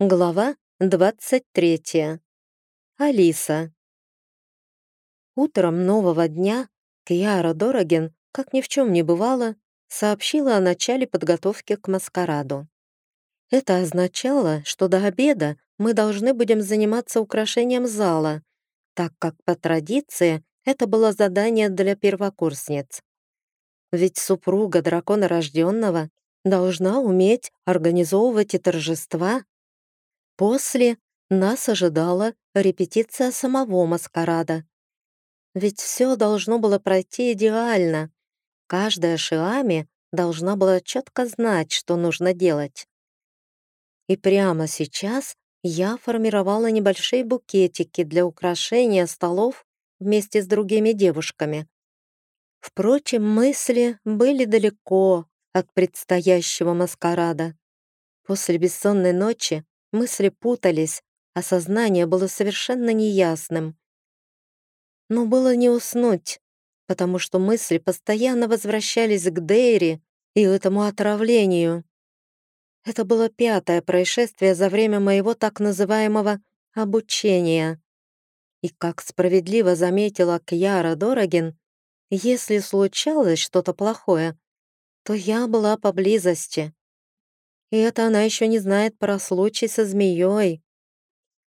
Глава 23. Алиса. Утром нового дня Кьяра Дороген, как ни в чем не бывало, сообщила о начале подготовки к маскараду. Это означало, что до обеда мы должны будем заниматься украшением зала, так как по традиции это было задание для первокурсниц. Ведь супруга дракона рожденного должна уметь организовывать и торжества, После нас ожидала репетиция самого маскарада. Ведь все должно было пройти идеально. Каждая шиами должна была четко знать, что нужно делать. И прямо сейчас я формировала небольшие букетики для украшения столов вместе с другими девушками. Впрочем, мысли были далеко от предстоящего маскарада. После бессонной ночи Мысли путались, а сознание было совершенно неясным. Но было не уснуть, потому что мысли постоянно возвращались к Дейре и этому отравлению. Это было пятое происшествие за время моего так называемого обучения. И как справедливо заметила Кьяра Дорогин, если случалось что-то плохое, то я была поблизости. И это она еще не знает про случай со змеей.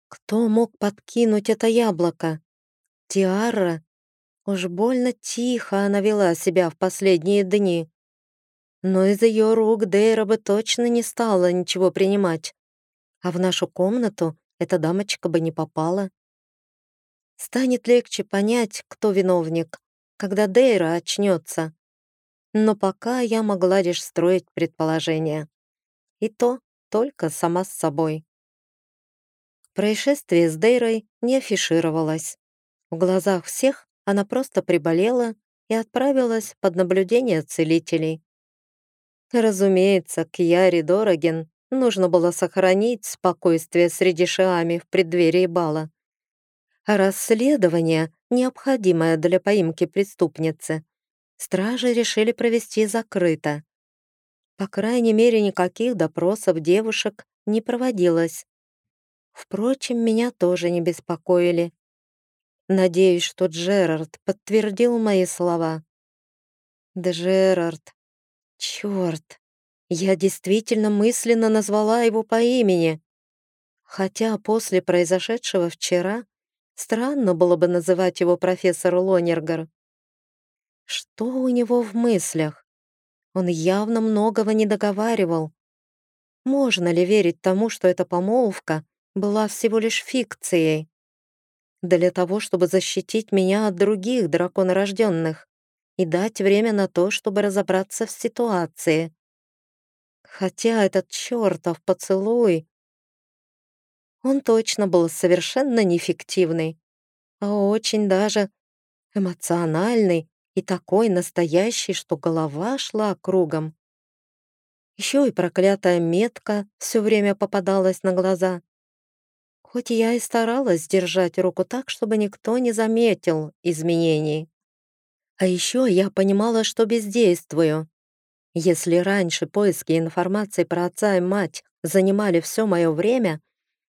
Кто мог подкинуть это яблоко? Тиара? Уж больно тихо она вела себя в последние дни. Но из ее рук Дейра бы точно не стала ничего принимать. А в нашу комнату эта дамочка бы не попала. Станет легче понять, кто виновник, когда Дейра очнется. Но пока я могла лишь строить предположения. И то только сама с собой. Происшествие с Дейрой не афишировалось. В глазах всех она просто приболела и отправилась под наблюдение целителей. Разумеется, Кьяре Дороген нужно было сохранить спокойствие среди шиами в преддверии бала. Расследование, необходимое для поимки преступницы, стражи решили провести закрыто. По крайней мере, никаких допросов девушек не проводилось. Впрочем, меня тоже не беспокоили. Надеюсь, что Джерард подтвердил мои слова. Джерард. Черт. Я действительно мысленно назвала его по имени. Хотя после произошедшего вчера странно было бы называть его профессор Лонергар. Что у него в мыслях? Он явно многого не договаривал. Можно ли верить тому, что эта помолвка была всего лишь фикцией? Для того, чтобы защитить меня от других драконорожденных и дать время на то, чтобы разобраться в ситуации. Хотя этот чертов поцелуй... Он точно был совершенно неэффективный, а очень даже эмоциональный и такой настоящий, что голова шла кругом. Еще и проклятая метка все время попадалась на глаза. Хоть я и старалась держать руку так, чтобы никто не заметил изменений. А еще я понимала, что бездействую. Если раньше поиски информации про отца и мать занимали все мое время,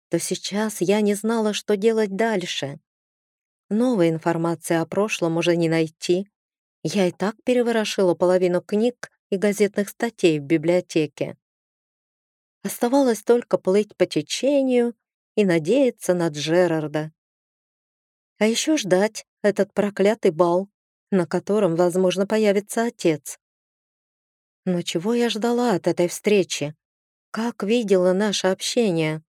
то сейчас я не знала, что делать дальше. Новой информации о прошлом уже не найти, я и так переворошила половину книг и газетных статей в библиотеке. Оставалось только плыть по течению и надеяться на Джерарда. А еще ждать этот проклятый бал, на котором, возможно, появится отец. Но чего я ждала от этой встречи? Как видела наше общение?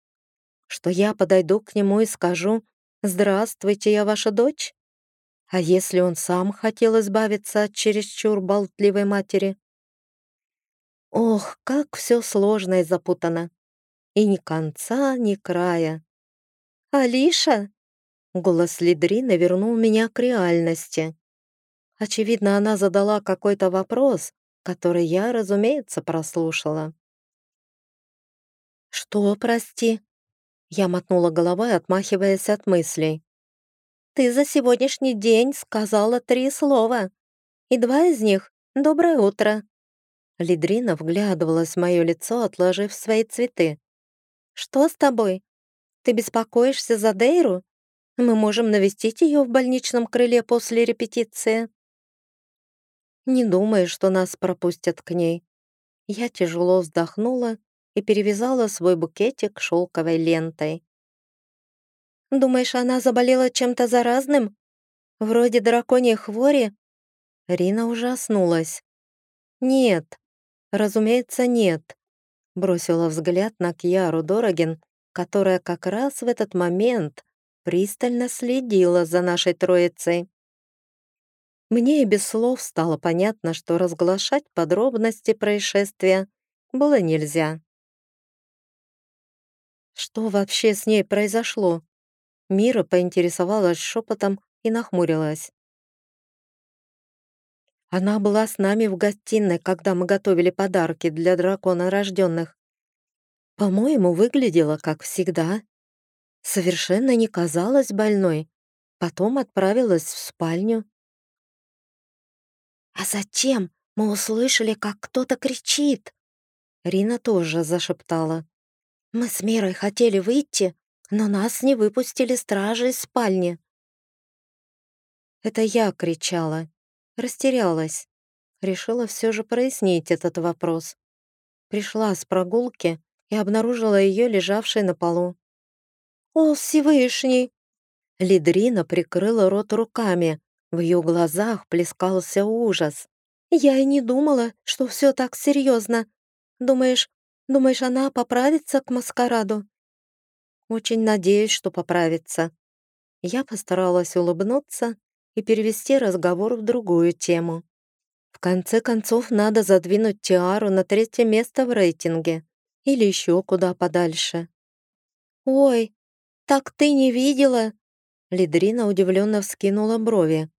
Что я подойду к нему и скажу «Здравствуйте, я ваша дочь?» А если он сам хотел избавиться от чересчур болтливой матери? Ох, как все сложно и запутано. И ни конца, ни края. «Алиша!» Голос Лидрины вернул меня к реальности. Очевидно, она задала какой-то вопрос, который я, разумеется, прослушала. «Что, прости?» Я мотнула головой, отмахиваясь от мыслей. Ты за сегодняшний день сказала три слова, и два из них — «Доброе утро». Лидрина вглядывалась в мое лицо, отложив свои цветы. «Что с тобой? Ты беспокоишься за Дейру? Мы можем навестить ее в больничном крыле после репетиции». «Не думаю, что нас пропустят к ней». Я тяжело вздохнула и перевязала свой букетик шелковой лентой. «Думаешь, она заболела чем-то заразным? Вроде драконьей хвори?» Рина ужаснулась. «Нет, разумеется, нет», бросила взгляд на Кьяру Дорогин, которая как раз в этот момент пристально следила за нашей троицей. Мне и без слов стало понятно, что разглашать подробности происшествия было нельзя. Что вообще с ней произошло? Мира поинтересовалась шепотом и нахмурилась. Она была с нами в гостиной, когда мы готовили подарки для дракона рожденных. По-моему, выглядела как всегда. Совершенно не казалась больной. Потом отправилась в спальню. «А затем мы услышали, как кто-то кричит!» Рина тоже зашептала. «Мы с Мирой хотели выйти, но нас не выпустили стражи из спальни». Это я кричала, растерялась. Решила все же прояснить этот вопрос. Пришла с прогулки и обнаружила ее лежавшей на полу. «О, Всевышний!» Лидрина прикрыла рот руками. В ее глазах плескался ужас. «Я и не думала, что все так серьезно. Думаешь, думаешь, она поправится к маскараду?» «Очень надеюсь, что поправится». Я постаралась улыбнуться и перевести разговор в другую тему. В конце концов, надо задвинуть Тиару на третье место в рейтинге или еще куда подальше. «Ой, так ты не видела?» Лидрина удивленно вскинула брови.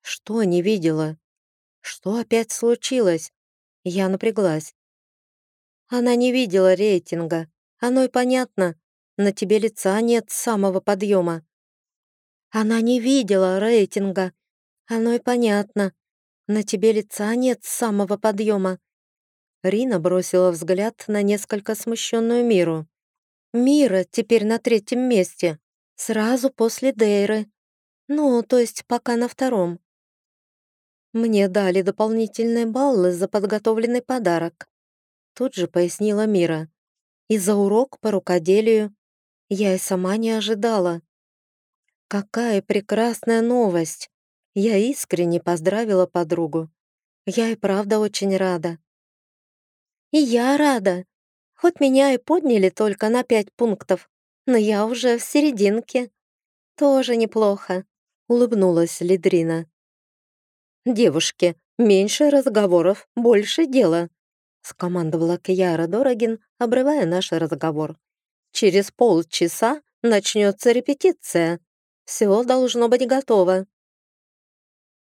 «Что не видела? Что опять случилось?» Я напряглась. Она не видела рейтинга. Оно и понятно. На тебе лица нет самого подъема. Она не видела рейтинга. Оно и понятно. На тебе лица нет самого подъема. Рина бросила взгляд на несколько смущенную Миру. Мира теперь на третьем месте, сразу после Дейры. Ну, то есть пока на втором. Мне дали дополнительные баллы за подготовленный подарок. Тут же пояснила Мира. И за урок по рукоделию. Я и сама не ожидала. Какая прекрасная новость! Я искренне поздравила подругу. Я и правда очень рада. И я рада. Хоть меня и подняли только на пять пунктов, но я уже в серединке. Тоже неплохо, улыбнулась Лидрина. Девушки, меньше разговоров, больше дела, скомандовала Кьяра Дорогин, обрывая наш разговор. Через полчаса начнется репетиция. Все должно быть готово.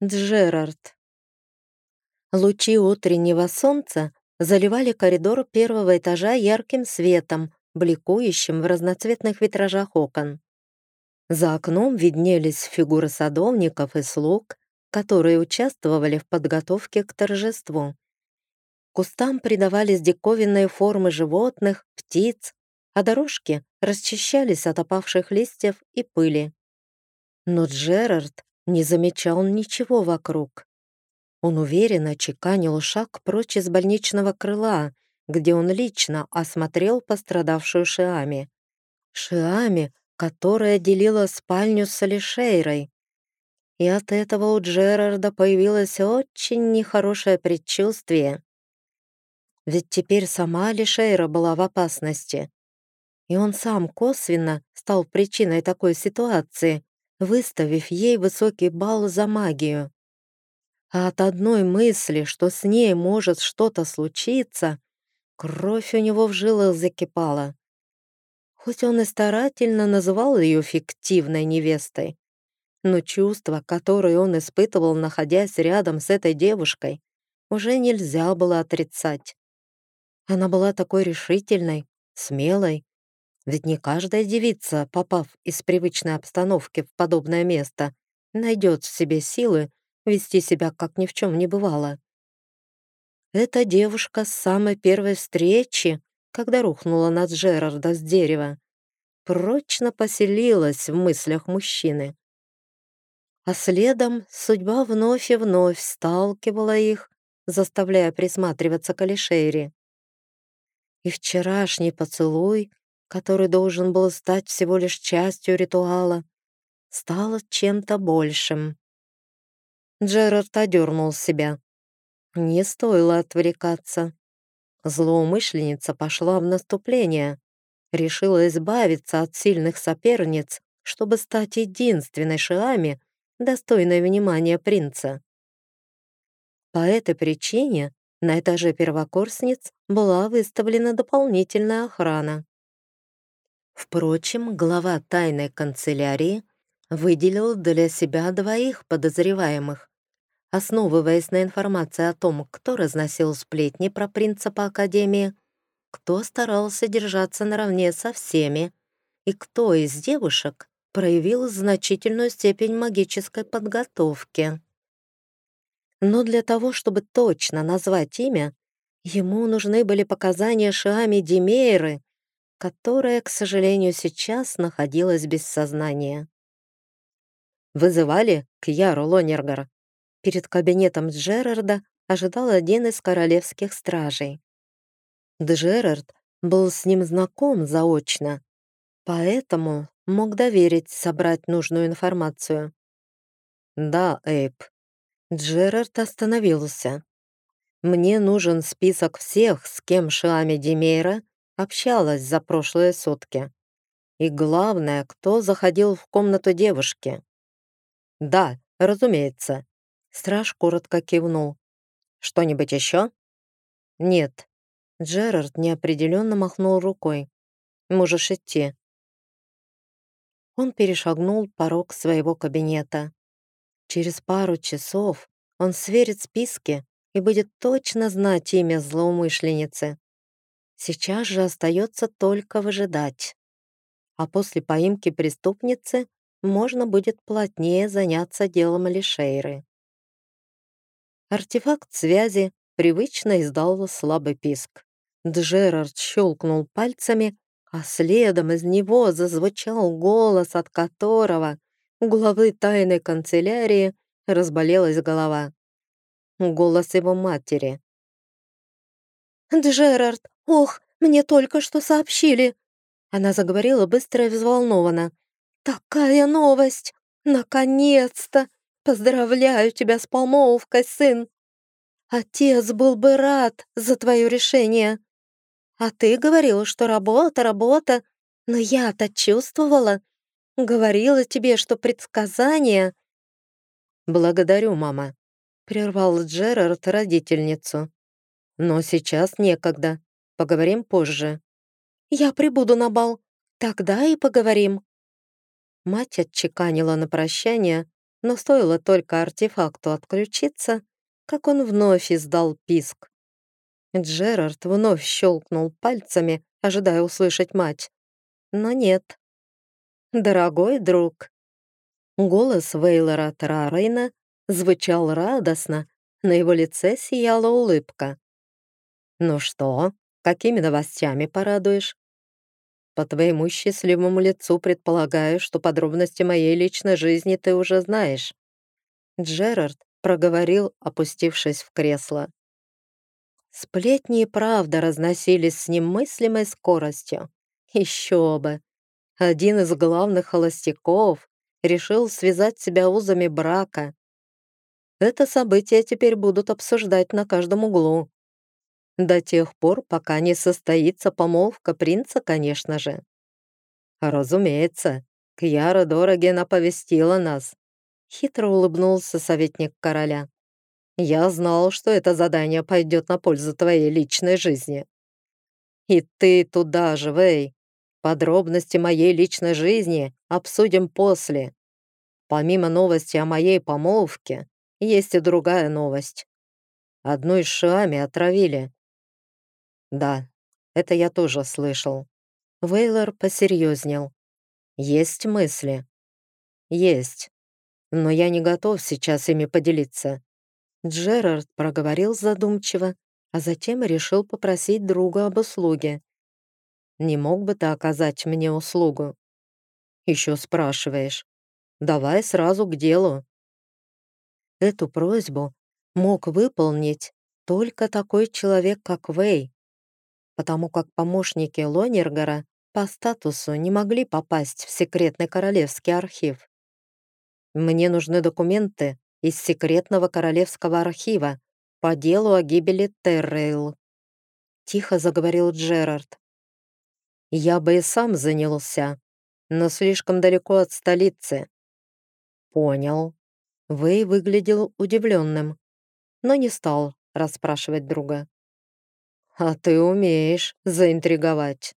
Джерард. Лучи утреннего солнца заливали коридор первого этажа ярким светом, бликующим в разноцветных витражах окон. За окном виднелись фигуры садовников и слуг, которые участвовали в подготовке к торжеству. Кустам придавались диковинные формы животных, птиц, а дорожки расчищались от опавших листьев и пыли. Но Джерард не замечал ничего вокруг. Он уверенно чеканил шаг прочь из больничного крыла, где он лично осмотрел пострадавшую Шиами. Шиами, которая делила спальню с Алишейрой. И от этого у Джерарда появилось очень нехорошее предчувствие. Ведь теперь сама Алишейра была в опасности. И он сам косвенно стал причиной такой ситуации, выставив ей высокий балл за магию. А от одной мысли, что с ней может что-то случиться, кровь у него в жилах закипала. Хоть он и старательно называл ее фиктивной невестой, но чувства, которые он испытывал, находясь рядом с этой девушкой, уже нельзя было отрицать. Она была такой решительной, смелой, ведь не каждая девица, попав из привычной обстановки в подобное место, найдет в себе силы вести себя, как ни в чем не бывало. Эта девушка с самой первой встречи когда рухнула на Джерарда с дерева, прочно поселилась в мыслях мужчины. А следом судьба вновь и вновь сталкивала их, заставляя присматриваться к Алишейре. И вчерашний поцелуй, который должен был стать всего лишь частью ритуала, стал чем-то большим. Джерард одернул себя. Не стоило отвлекаться. Злоумышленница пошла в наступление, решила избавиться от сильных соперниц, чтобы стать единственной Шиами, достойной внимания принца. По этой причине на этаже первокурсниц была выставлена дополнительная охрана. Впрочем, глава тайной канцелярии выделил для себя двоих подозреваемых, основываясь на информации о том, кто разносил сплетни про принципа Академии, кто старался держаться наравне со всеми и кто из девушек проявил значительную степень магической подготовки. Но для того, чтобы точно назвать имя, ему нужны были показания Шиами Демейры, которая, к сожалению, сейчас находилась без сознания. «Вызывали к Яру Лонергар?» Перед кабинетом Джерарда ожидал один из королевских стражей. Джерард был с ним знаком заочно, поэтому мог доверить собрать нужную информацию. «Да, Эйп». Джерард остановился. «Мне нужен список всех, с кем Шиами Демейра общалась за прошлые сутки. И главное, кто заходил в комнату девушки. Да, разумеется. Страж коротко кивнул. Что-нибудь еще? Нет. Джерард неопределенно махнул рукой. Можешь идти. Он перешагнул порог своего кабинета. Через пару часов он сверит списки и будет точно знать имя злоумышленницы. Сейчас же остается только выжидать. А после поимки преступницы можно будет плотнее заняться делом Алишейры. Артефакт связи привычно издал слабый писк. Джерард щелкнул пальцами, а следом из него зазвучал голос, от которого у главы тайной канцелярии разболелась голова. Голос его матери. «Джерард, ох, мне только что сообщили!» Она заговорила быстро и взволнованно. «Такая новость! Наконец-то! Поздравляю тебя с помолвкой, сын! Отец был бы рад за твое решение. А ты говорила, что работа, работа, но я-то чувствовала. Говорила тебе, что предсказание...» «Благодарю, мама», — прервал Джерард родительницу. «Но сейчас некогда. Поговорим позже». «Я прибуду на бал. Тогда и поговорим». Мать отчеканила на прощание, но стоило только артефакту отключиться, как он вновь издал писк. Джерард вновь щелкнул пальцами, ожидая услышать мать. Но нет. «Дорогой друг». Голос Вейлора Трарейна звучал радостно, на его лице сияла улыбка. «Ну что, какими новостями порадуешь?» «По твоему счастливому лицу предполагаю, что подробности моей личной жизни ты уже знаешь». Джерард проговорил, опустившись в кресло. Сплетни и правда разносились с немыслимой скоростью. Еще бы! Один из главных холостяков решил связать себя узами брака. Это событие теперь будут обсуждать на каждом углу. До тех пор, пока не состоится помолвка принца, конечно же. Разумеется, Кьяра Дороген оповестила нас. Хитро улыбнулся советник короля. Я знал, что это задание пойдет на пользу твоей личной жизни. И ты туда же, Вэй. Подробности моей личной жизни обсудим после. Помимо новости о моей помолвке, есть и другая новость. Одну из Шиами отравили. Да, это я тоже слышал. Вейлор посерьезнел. Есть мысли? Есть. Но я не готов сейчас ими поделиться. Джерард проговорил задумчиво, а затем решил попросить друга об услуге Не мог бы ты оказать мне услугу?» «Еще спрашиваешь. Давай сразу к делу». Эту просьбу мог выполнить только такой человек, как Вэй, потому как помощники Лонергера по статусу не могли попасть в секретный королевский архив. Мне нужны документы из секретного королевского архива по делу о гибели Террейл. Тихо заговорил Джерард. Я бы и сам занялся, но слишком далеко от столицы. Понял. Вэй выглядел удивленным, но не стал расспрашивать друга. «А ты умеешь заинтриговать».